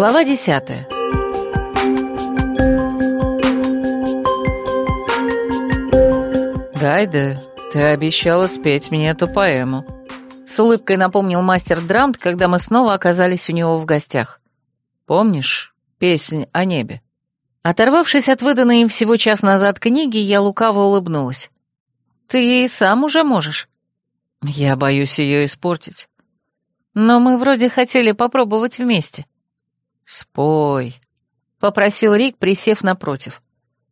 Глава десятая. «Гайда, ты обещала спеть мне эту поэму», — с улыбкой напомнил мастер Драмт, когда мы снова оказались у него в гостях. «Помнишь песнь о небе?» Оторвавшись от выданной им всего час назад книги, я лукаво улыбнулась. «Ты сам уже можешь». «Я боюсь ее испортить». «Но мы вроде хотели попробовать вместе». «Спой», — попросил Рик, присев напротив.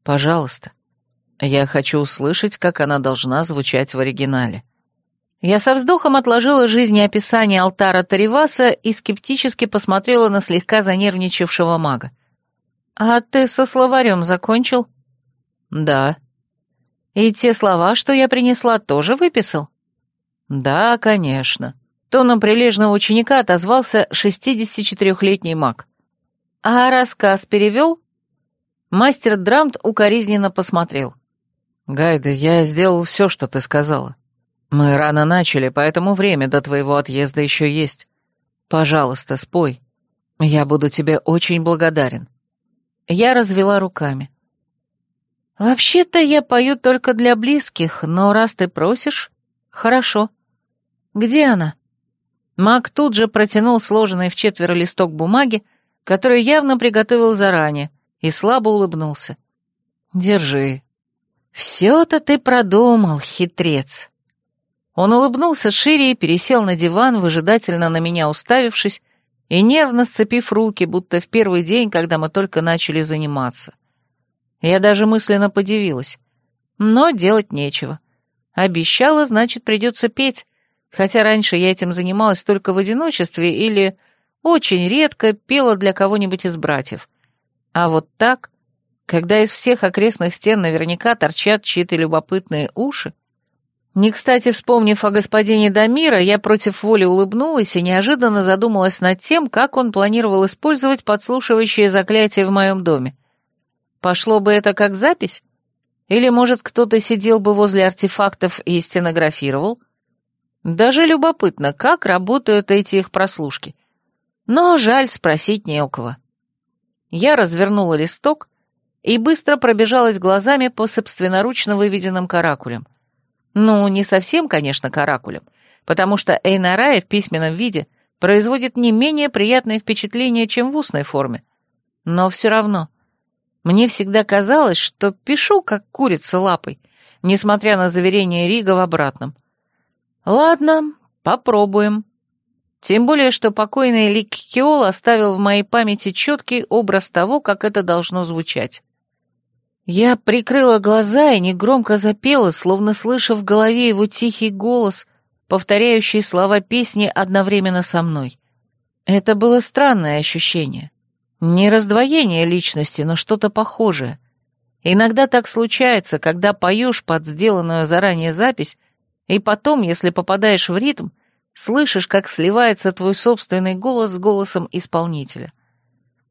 «Пожалуйста. Я хочу услышать, как она должна звучать в оригинале». Я со вздохом отложила жизнеописание алтара Тариваса и скептически посмотрела на слегка занервничавшего мага. «А ты со словарем закончил?» «Да». «И те слова, что я принесла, тоже выписал?» «Да, конечно». Тоном прилежного ученика отозвался 64-летний маг. «А рассказ перевел?» Мастер Драмт укоризненно посмотрел. «Гайда, я сделал все, что ты сказала. Мы рано начали, поэтому время до твоего отъезда еще есть. Пожалуйста, спой. Я буду тебе очень благодарен». Я развела руками. «Вообще-то я пою только для близких, но раз ты просишь, хорошо. Где она?» Маг тут же протянул сложенный в четверо листок бумаги, который явно приготовил заранее, и слабо улыбнулся. «Держи». «Все-то ты продумал, хитрец». Он улыбнулся шире и пересел на диван, выжидательно на меня уставившись, и нервно сцепив руки, будто в первый день, когда мы только начали заниматься. Я даже мысленно подивилась. Но делать нечего. Обещала, значит, придется петь, хотя раньше я этим занималась только в одиночестве или очень редко пела для кого-нибудь из братьев. А вот так, когда из всех окрестных стен наверняка торчат чьи-то любопытные уши, не кстати вспомнив о господине Дамира, я против воли улыбнулась и неожиданно задумалась над тем, как он планировал использовать подслушивающее заклятие в моем доме. Пошло бы это как запись? Или, может, кто-то сидел бы возле артефактов и стенографировал? Даже любопытно, как работают эти их прослушки. Но жаль, спросить не у кого. Я развернула листок и быстро пробежалась глазами по собственноручно выведенным каракулям. Ну, не совсем, конечно, каракулем, потому что Эйнарая в письменном виде производит не менее приятное впечатление, чем в устной форме. Но все равно. Мне всегда казалось, что пишу, как курица лапой, несмотря на заверение Рига в обратном. Ладно, попробуем. Тем более, что покойный Ликкиол оставил в моей памяти четкий образ того, как это должно звучать. Я прикрыла глаза и негромко запела, словно слыша в голове его тихий голос, повторяющий слова песни одновременно со мной. Это было странное ощущение. Не раздвоение личности, но что-то похожее. Иногда так случается, когда поешь под сделанную заранее запись, и потом, если попадаешь в ритм, слышишь, как сливается твой собственный голос с голосом исполнителя.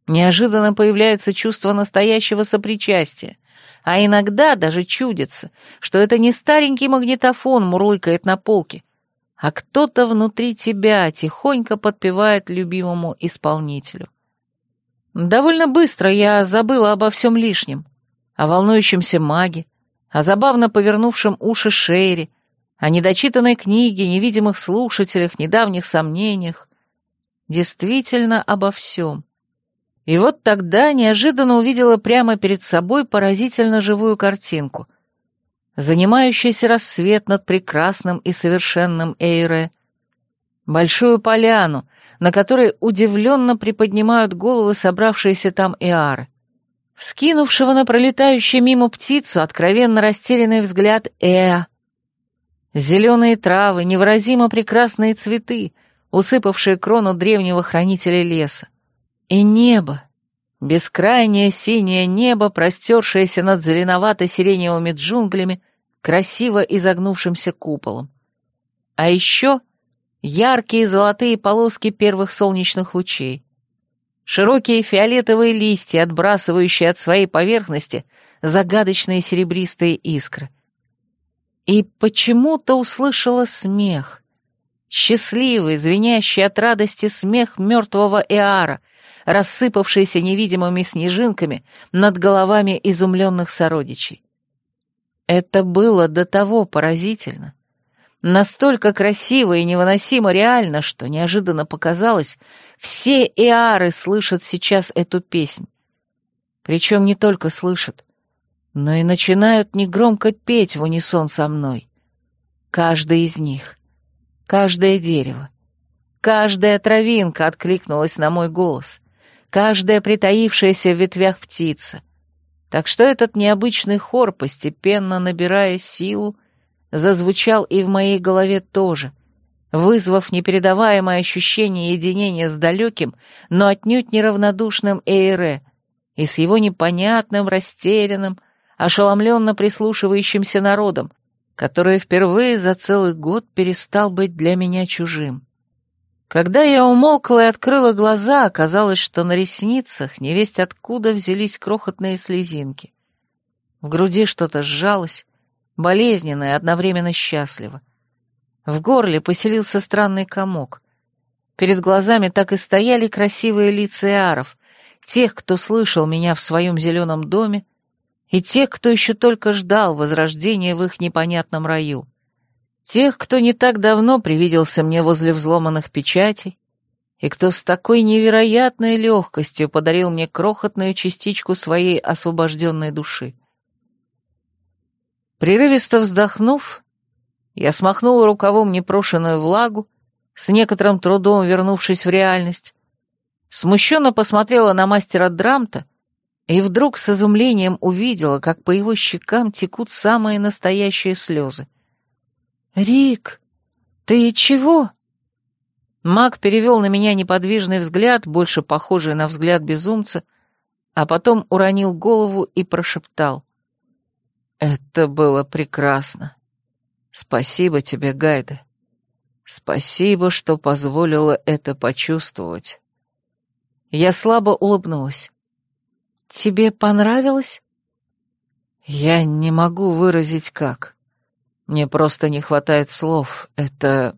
Неожиданно появляется чувство настоящего сопричастия, а иногда даже чудится, что это не старенький магнитофон мурлыкает на полке, а кто-то внутри тебя тихонько подпевает любимому исполнителю. Довольно быстро я забыла обо всем лишнем, о волнующемся маге, о забавно повернувшем уши Шейре, о недочитанной книге, невидимых слушателях, недавних сомнениях. Действительно обо всем. И вот тогда неожиданно увидела прямо перед собой поразительно живую картинку. Занимающийся рассвет над прекрасным и совершенным Эйре. Большую поляну, на которой удивленно приподнимают головы собравшиеся там Эары. Вскинувшего на пролетающую мимо птицу откровенно растерянный взгляд Эа. Зеленые травы, невыразимо прекрасные цветы, усыпавшие крону древнего хранителя леса. И небо, бескрайнее синее небо, простершееся над зеленовато-сиреневыми джунглями, красиво изогнувшимся куполом. А еще яркие золотые полоски первых солнечных лучей. Широкие фиолетовые листья, отбрасывающие от своей поверхности загадочные серебристые искры. И почему-то услышала смех — Счастливый, звенящий от радости смех мертвого Эара, рассыпавшиеся невидимыми снежинками над головами изумленных сородичей. Это было до того поразительно, настолько красиво и невыносимо реально, что неожиданно показалось, все эары слышат сейчас эту песнь. Причем не только слышат, но и начинают негромко петь в унисон со мной. Каждый из них, каждое дерево, каждая травинка откликнулась на мой голос, каждая притаившаяся в ветвях птица. Так что этот необычный хор, постепенно набирая силу, зазвучал и в моей голове тоже, вызвав непередаваемое ощущение единения с далеким, но отнюдь неравнодушным Эйре и с его непонятным, растерянным, ошеломленно прислушивающимся народом, который впервые за целый год перестал быть для меня чужим. Когда я умолкла и открыла глаза, оказалось, что на ресницах невесть откуда взялись крохотные слезинки. В груди что-то сжалось, болезненно и одновременно счастливо. В горле поселился странный комок. Перед глазами так и стояли красивые лица иаров, тех, кто слышал меня в своем зеленом доме, и тех, кто еще только ждал возрождения в их непонятном раю. Тех, кто не так давно привиделся мне возле взломанных печатей, и кто с такой невероятной легкостью подарил мне крохотную частичку своей освобожденной души. Прерывисто вздохнув, я смахнул рукавом непрошенную влагу, с некоторым трудом вернувшись в реальность, смущенно посмотрела на мастера Драмта и вдруг с изумлением увидела, как по его щекам текут самые настоящие слезы. «Рик, ты чего?» Маг перевел на меня неподвижный взгляд, больше похожий на взгляд безумца, а потом уронил голову и прошептал. Это было прекрасно. Спасибо тебе, Гайда. Спасибо, что позволила это почувствовать. Я слабо улыбнулась. Тебе понравилось? Я не могу выразить как. Мне просто не хватает слов. Это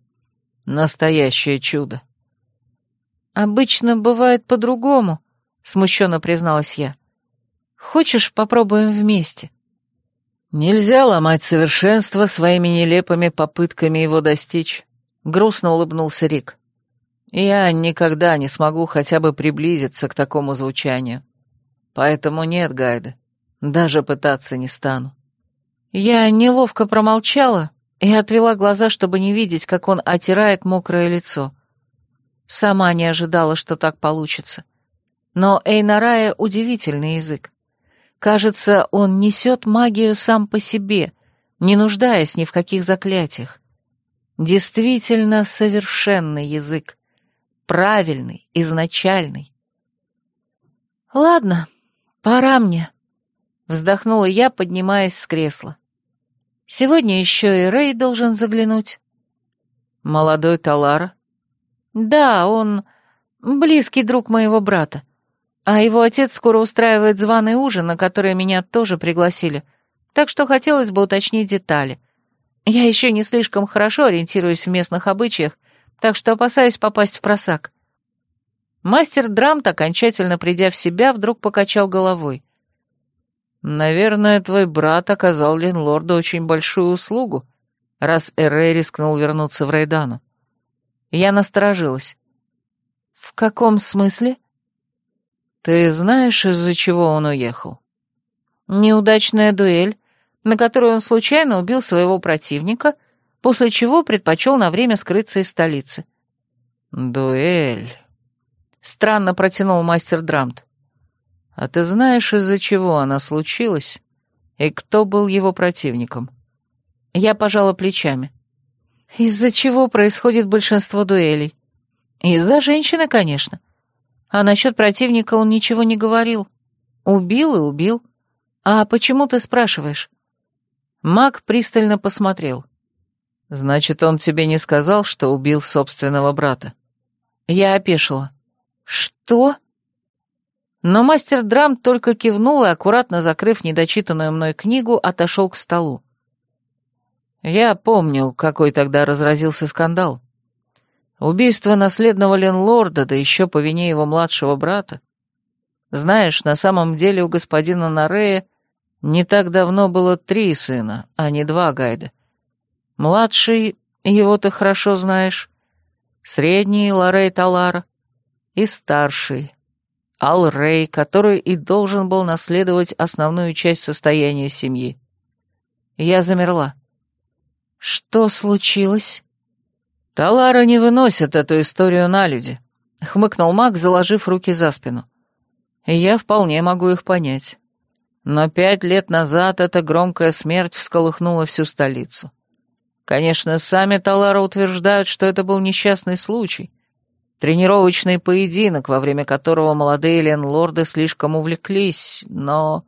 настоящее чудо. Обычно бывает по-другому, смущенно призналась я. Хочешь, попробуем вместе? Нельзя ломать совершенство своими нелепыми попытками его достичь, грустно улыбнулся Рик. Я никогда не смогу хотя бы приблизиться к такому звучанию. Поэтому нет, Гайда, даже пытаться не стану. Я неловко промолчала и отвела глаза, чтобы не видеть, как он отирает мокрое лицо. Сама не ожидала, что так получится. Но Эйнарая — удивительный язык. Кажется, он несет магию сам по себе, не нуждаясь ни в каких заклятиях. Действительно совершенный язык. Правильный, изначальный. «Ладно, пора мне», — вздохнула я, поднимаясь с кресла. «Сегодня еще и Рэй должен заглянуть». «Молодой Талара?» «Да, он близкий друг моего брата. А его отец скоро устраивает званый ужин, на который меня тоже пригласили, так что хотелось бы уточнить детали. Я еще не слишком хорошо ориентируюсь в местных обычаях, так что опасаюсь попасть в просак. Мастер Драмт, окончательно придя в себя, вдруг покачал головой. «Наверное, твой брат оказал Ленлорду очень большую услугу, раз Эрей рискнул вернуться в Рейдану». Я насторожилась. «В каком смысле?» Ты знаешь, из-за чего он уехал? Неудачная дуэль, на которой он случайно убил своего противника, после чего предпочел на время скрыться из столицы. Дуэль. Странно протянул мастер Драмт. А ты знаешь, из-за чего она случилась? И кто был его противником? Я пожала плечами. Из-за чего происходит большинство дуэлей? Из-за женщины, конечно. А насчет противника он ничего не говорил. Убил и убил. А почему ты спрашиваешь? Маг пристально посмотрел. Значит, он тебе не сказал, что убил собственного брата? Я опешила. Что? Но мастер драм только кивнул и, аккуратно закрыв недочитанную мной книгу, отошел к столу. Я помню, какой тогда разразился скандал. Убийство наследного ленлорда, да еще по вине его младшего брата. Знаешь, на самом деле у господина Нарея не так давно было три сына, а не два Гайда. Младший, его ты хорошо знаешь, средний Лорей Талара и старший Ал Рей, который и должен был наследовать основную часть состояния семьи. Я замерла. Что случилось? «Талара не выносит эту историю на люди», — хмыкнул маг, заложив руки за спину. «Я вполне могу их понять. Но пять лет назад эта громкая смерть всколыхнула всю столицу. Конечно, сами Талара утверждают, что это был несчастный случай, тренировочный поединок, во время которого молодые ленлорды слишком увлеклись, но...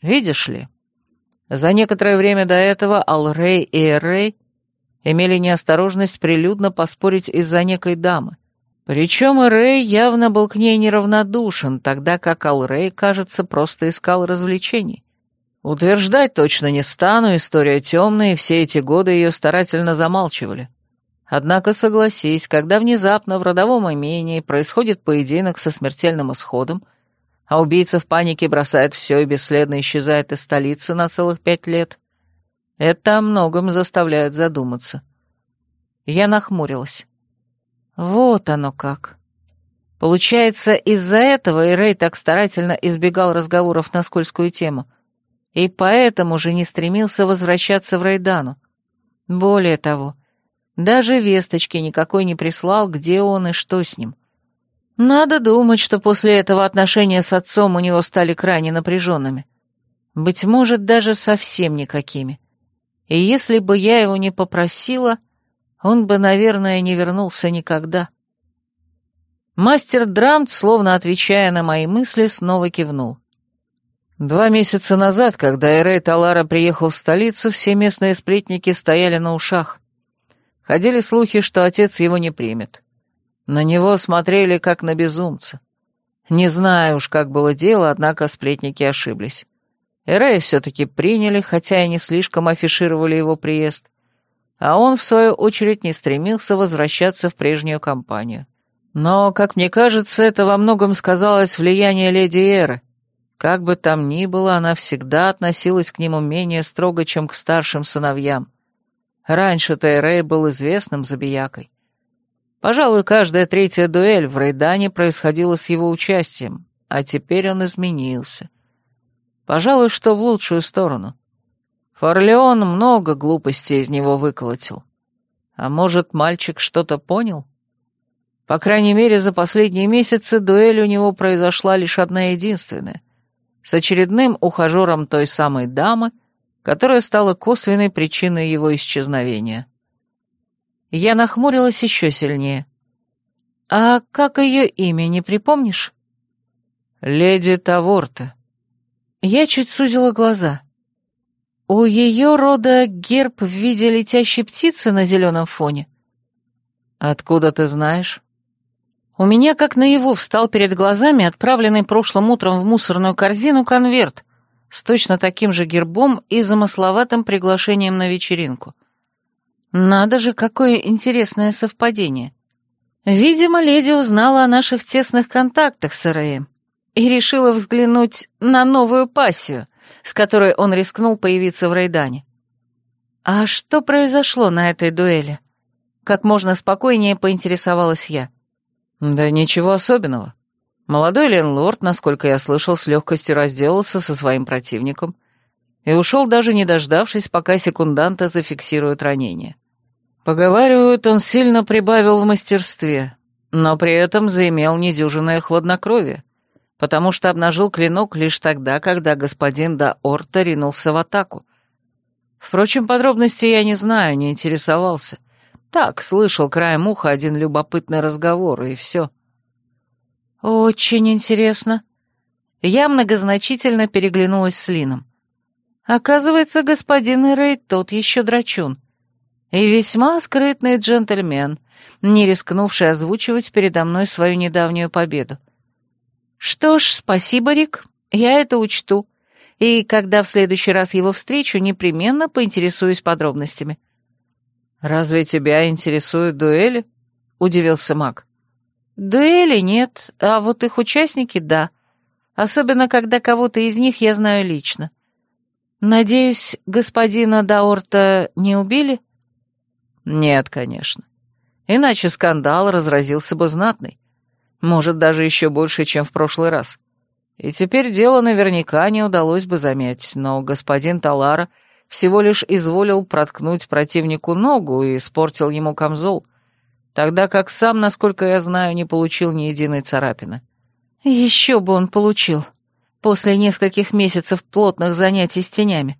Видишь ли, за некоторое время до этого Алрей и Эррей имели неосторожность прилюдно поспорить из-за некой дамы. Причем Рэй явно был к ней неравнодушен, тогда как Алрей, кажется, просто искал развлечений. Утверждать точно не стану, история темная, и все эти годы ее старательно замалчивали. Однако согласись, когда внезапно в родовом имении происходит поединок со смертельным исходом, а убийца в панике бросает все и бесследно исчезает из столицы на целых пять лет, это о многом заставляет задуматься. Я нахмурилась. Вот оно как. Получается, из-за этого Ирей так старательно избегал разговоров на скользкую тему, и поэтому же не стремился возвращаться в Рейдану. Более того, даже весточки никакой не прислал, где он и что с ним. Надо думать, что после этого отношения с отцом у него стали крайне напряженными. Быть может, даже совсем никакими и если бы я его не попросила, он бы, наверное, не вернулся никогда. Мастер Драмт, словно отвечая на мои мысли, снова кивнул. Два месяца назад, когда Эрей Талара приехал в столицу, все местные сплетники стояли на ушах. Ходили слухи, что отец его не примет. На него смотрели, как на безумца. Не знаю уж, как было дело, однако сплетники ошиблись. Эрея все-таки приняли, хотя и не слишком афишировали его приезд. А он, в свою очередь, не стремился возвращаться в прежнюю компанию. Но, как мне кажется, это во многом сказалось влияние леди Эры. Как бы там ни было, она всегда относилась к нему менее строго, чем к старшим сыновьям. Раньше-то Эрей был известным забиякой. Пожалуй, каждая третья дуэль в Рейдане происходила с его участием, а теперь он изменился. Пожалуй, что в лучшую сторону. Форлеон много глупостей из него выколотил. А может, мальчик что-то понял? По крайней мере, за последние месяцы дуэль у него произошла лишь одна единственная. С очередным ухажером той самой дамы, которая стала косвенной причиной его исчезновения. Я нахмурилась еще сильнее. «А как ее имя, не припомнишь?» «Леди Таворта», я чуть сузила глаза. У ее рода герб в виде летящей птицы на зеленом фоне. Откуда ты знаешь? У меня как наяву встал перед глазами отправленный прошлым утром в мусорную корзину конверт с точно таким же гербом и замысловатым приглашением на вечеринку. Надо же, какое интересное совпадение. Видимо, леди узнала о наших тесных контактах с РМ и решила взглянуть на новую пассию, с которой он рискнул появиться в Рейдане. А что произошло на этой дуэли? Как можно спокойнее поинтересовалась я. Да ничего особенного. Молодой ленлорд, насколько я слышал, с легкостью разделался со своим противником и ушел даже не дождавшись, пока секунданта зафиксируют ранение. Поговаривают, он сильно прибавил в мастерстве, но при этом заимел недюжинное хладнокровие потому что обнажил клинок лишь тогда, когда господин да Орта ринулся в атаку. Впрочем, подробностей я не знаю, не интересовался. Так, слышал краем уха один любопытный разговор, и все. «Очень интересно». Я многозначительно переглянулась с Лином. Оказывается, господин Рейд тот еще драчун. И весьма скрытный джентльмен, не рискнувший озвучивать передо мной свою недавнюю победу. «Что ж, спасибо, Рик, я это учту, и когда в следующий раз его встречу, непременно поинтересуюсь подробностями». «Разве тебя интересуют дуэли?» — удивился маг. «Дуэли нет, а вот их участники — да. Особенно, когда кого-то из них я знаю лично. Надеюсь, господина Даорта не убили?» «Нет, конечно. Иначе скандал разразился бы знатный. Может, даже еще больше, чем в прошлый раз. И теперь дело наверняка не удалось бы заметить, но господин Талара всего лишь изволил проткнуть противнику ногу и испортил ему камзол, тогда как сам, насколько я знаю, не получил ни единой царапины. Еще бы он получил, после нескольких месяцев плотных занятий с тенями.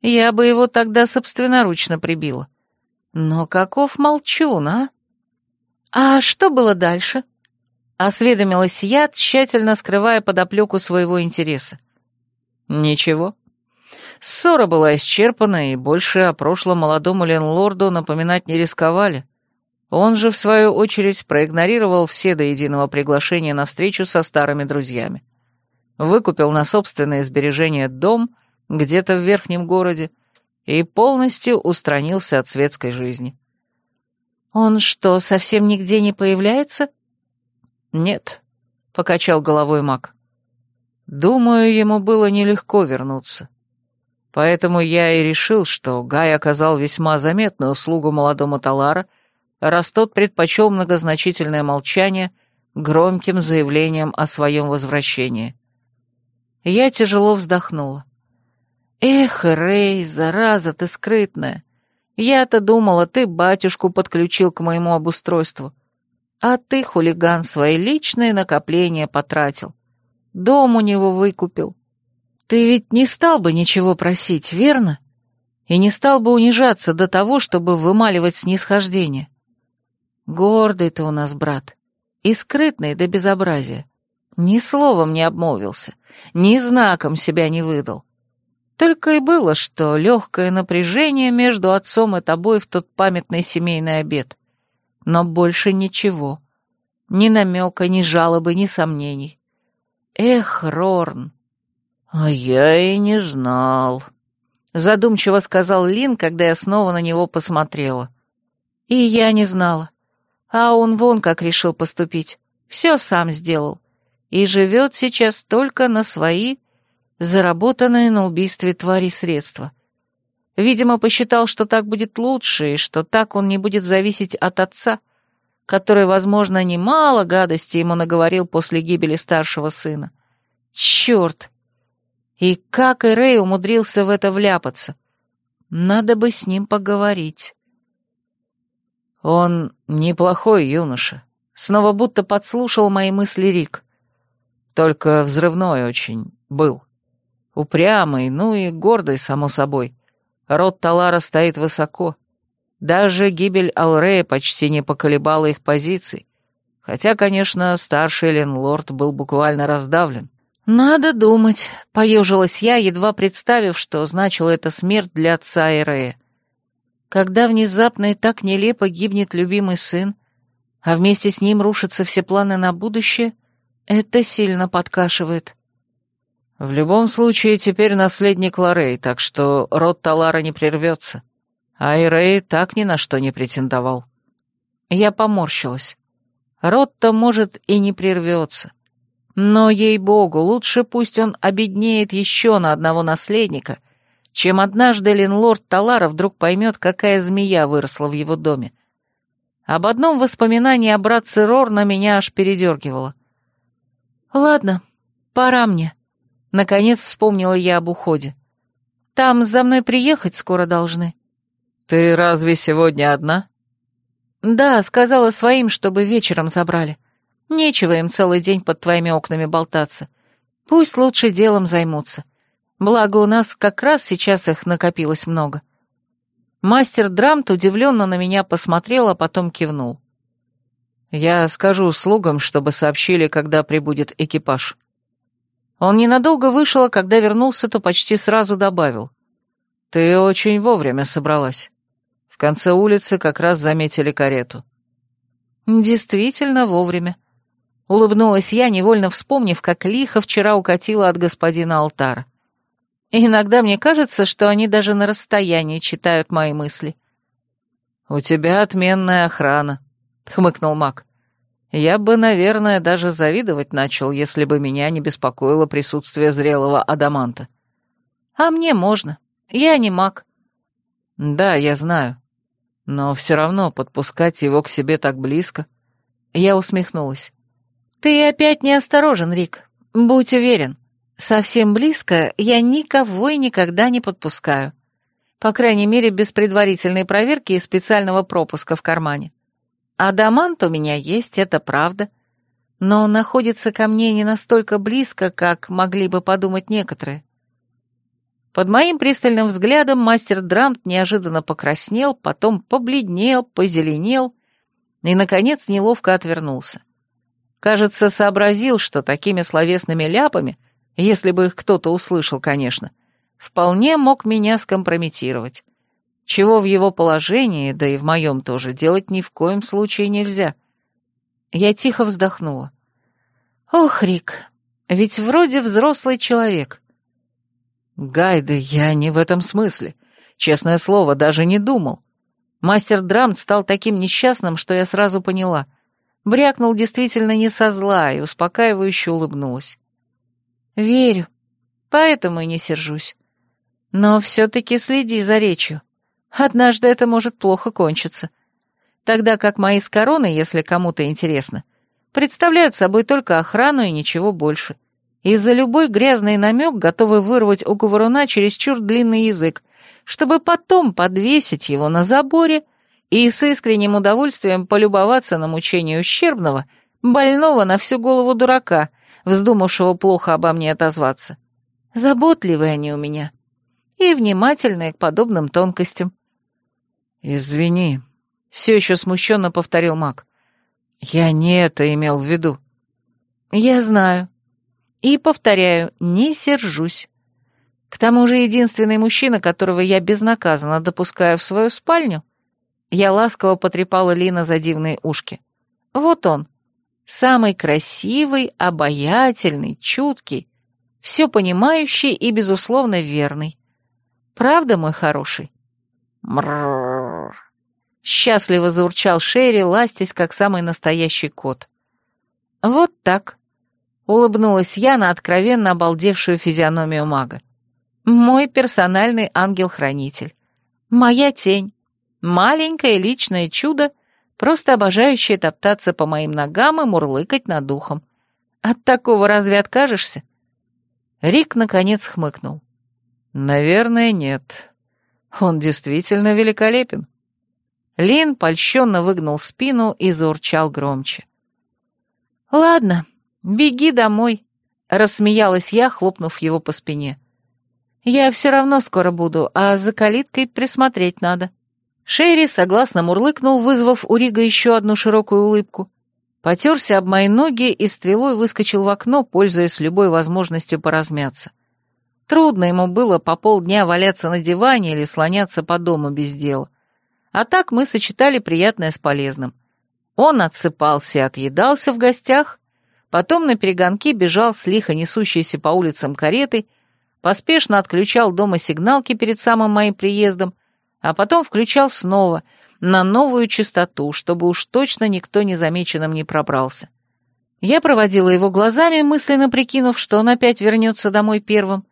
Я бы его тогда собственноручно прибила. Но каков молчун, а? А что было дальше? Осведомилась я, тщательно скрывая подоплеку своего интереса. Ничего. Ссора была исчерпана, и больше о прошлом молодому ленлорду напоминать не рисковали. Он же, в свою очередь, проигнорировал все до единого приглашения на встречу со старыми друзьями. Выкупил на собственные сбережения дом где-то в верхнем городе и полностью устранился от светской жизни. «Он что, совсем нигде не появляется?» «Нет», — покачал головой маг. «Думаю, ему было нелегко вернуться. Поэтому я и решил, что Гай оказал весьма заметную услугу молодому Талара, раз тот предпочел многозначительное молчание громким заявлением о своем возвращении. Я тяжело вздохнула. «Эх, Рэй, зараза ты скрытная! Я-то думала, ты батюшку подключил к моему обустройству. А ты, хулиган, свои личные накопления потратил. Дом у него выкупил. Ты ведь не стал бы ничего просить, верно? И не стал бы унижаться до того, чтобы вымаливать снисхождение. Гордый ты у нас, брат, и скрытный до безобразия. Ни словом не обмолвился, ни знаком себя не выдал. Только и было, что легкое напряжение между отцом и тобой в тот памятный семейный обед но больше ничего. Ни намека, ни жалобы, ни сомнений. Эх, Рорн. А я и не знал, задумчиво сказал Лин, когда я снова на него посмотрела. И я не знала. А он вон как решил поступить. Все сам сделал. И живет сейчас только на свои, заработанные на убийстве твари средства. Видимо, посчитал, что так будет лучше, и что так он не будет зависеть от отца, который, возможно, немало гадости ему наговорил после гибели старшего сына. Черт! И как Эрей умудрился в это вляпаться? Надо бы с ним поговорить. Он неплохой юноша. Снова будто подслушал мои мысли Рик. Только взрывной очень был. Упрямый, ну и гордый, само собой. Род Талара стоит высоко. Даже гибель Алрея почти не поколебала их позиций. Хотя, конечно, старший Ленлорд был буквально раздавлен. «Надо думать», — поежилась я, едва представив, что значила эта смерть для отца Эрея. Когда внезапно и так нелепо гибнет любимый сын, а вместе с ним рушатся все планы на будущее, это сильно подкашивает. В любом случае, теперь наследник Лорей, так что род Талара не прервется. А Ирей так ни на что не претендовал. Я поморщилась. Род-то, может, и не прервется. Но, ей-богу, лучше пусть он обеднеет еще на одного наследника, чем однажды Ленлорд Талара вдруг поймет, какая змея выросла в его доме. Об одном воспоминании о братце Рорна меня аж передергивало. «Ладно, пора мне», Наконец вспомнила я об уходе. «Там за мной приехать скоро должны». «Ты разве сегодня одна?» «Да, сказала своим, чтобы вечером забрали. Нечего им целый день под твоими окнами болтаться. Пусть лучше делом займутся. Благо у нас как раз сейчас их накопилось много». Мастер Драмт удивленно на меня посмотрел, а потом кивнул. «Я скажу слугам, чтобы сообщили, когда прибудет экипаж». Он ненадолго вышел, а когда вернулся, то почти сразу добавил. «Ты очень вовремя собралась. В конце улицы как раз заметили карету». «Действительно вовремя», — улыбнулась я, невольно вспомнив, как лихо вчера укатила от господина Алтара. «Иногда мне кажется, что они даже на расстоянии читают мои мысли». «У тебя отменная охрана», — хмыкнул Мак. «Я бы, наверное, даже завидовать начал, если бы меня не беспокоило присутствие зрелого адаманта». «А мне можно. Я не маг». «Да, я знаю. Но все равно подпускать его к себе так близко...» Я усмехнулась. «Ты опять неосторожен, Рик. Будь уверен. Совсем близко я никого и никогда не подпускаю. По крайней мере, без предварительной проверки и специального пропуска в кармане. Адамант у меня есть, это правда. Но он находится ко мне не настолько близко, как могли бы подумать некоторые. Под моим пристальным взглядом мастер Драмт неожиданно покраснел, потом побледнел, позеленел и, наконец, неловко отвернулся. Кажется, сообразил, что такими словесными ляпами, если бы их кто-то услышал, конечно, вполне мог меня скомпрометировать чего в его положении, да и в моем тоже, делать ни в коем случае нельзя. Я тихо вздохнула. «Ох, Рик, ведь вроде взрослый человек». «Гайда, я не в этом смысле. Честное слово, даже не думал. Мастер Драмт стал таким несчастным, что я сразу поняла. Брякнул действительно не со зла и успокаивающе улыбнулась. «Верю, поэтому и не сержусь. Но все-таки следи за речью. Однажды это может плохо кончиться. Тогда как мои с короной, если кому-то интересно, представляют собой только охрану и ничего больше. И за любой грязный намек готовы вырвать у говоруна чересчур длинный язык, чтобы потом подвесить его на заборе и с искренним удовольствием полюбоваться на мучение ущербного, больного на всю голову дурака, вздумавшего плохо обо мне отозваться. Заботливые они у меня и внимательные к подобным тонкостям. «Извини», — все еще смущенно повторил маг. «Я не это имел в виду». «Я знаю. И повторяю, не сержусь. К тому же единственный мужчина, которого я безнаказанно допускаю в свою спальню, я ласково потрепала Лина за дивные ушки. Вот он, самый красивый, обаятельный, чуткий, все понимающий и, безусловно, верный. Правда, мой хороший? Мрррр. Счастливо заурчал Шерри, ластясь, как самый настоящий кот. Вот так. Улыбнулась я на откровенно обалдевшую физиономию мага. Мой персональный ангел-хранитель. Моя тень. Маленькое личное чудо, просто обожающее топтаться по моим ногам и мурлыкать над духом. От такого разве откажешься? Рик, наконец, хмыкнул. «Наверное, нет. Он действительно великолепен. Лин польщенно выгнул спину и заурчал громче. «Ладно, беги домой», — рассмеялась я, хлопнув его по спине. «Я все равно скоро буду, а за калиткой присмотреть надо». Шерри согласно мурлыкнул, вызвав у Рига еще одну широкую улыбку. Потерся об мои ноги и стрелой выскочил в окно, пользуясь любой возможностью поразмяться. Трудно ему было по полдня валяться на диване или слоняться по дому без дела. А так мы сочетали приятное с полезным. Он отсыпался и отъедался в гостях, потом на перегонки бежал с лихо несущейся по улицам каретой, поспешно отключал дома сигналки перед самым моим приездом, а потом включал снова, на новую частоту, чтобы уж точно никто незамеченным не пробрался. Я проводила его глазами, мысленно прикинув, что он опять вернется домой первым,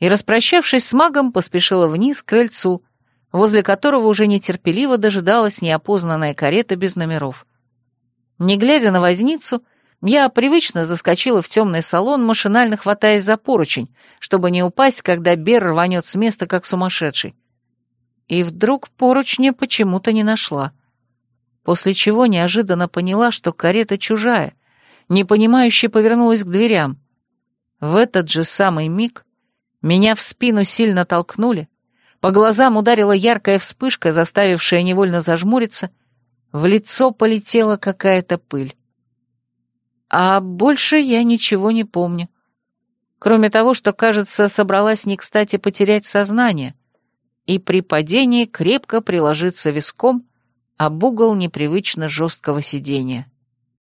и, распрощавшись с магом, поспешила вниз к крыльцу, возле которого уже нетерпеливо дожидалась неопознанная карета без номеров. Не глядя на возницу, я привычно заскочила в темный салон, машинально хватаясь за поручень, чтобы не упасть, когда Бер рванет с места, как сумасшедший. И вдруг поручня почему-то не нашла. После чего неожиданно поняла, что карета чужая, непонимающе повернулась к дверям. В этот же самый миг меня в спину сильно толкнули, по глазам ударила яркая вспышка, заставившая невольно зажмуриться, в лицо полетела какая-то пыль. А больше я ничего не помню. Кроме того, что, кажется, собралась не кстати потерять сознание и при падении крепко приложиться виском об угол непривычно жесткого сидения.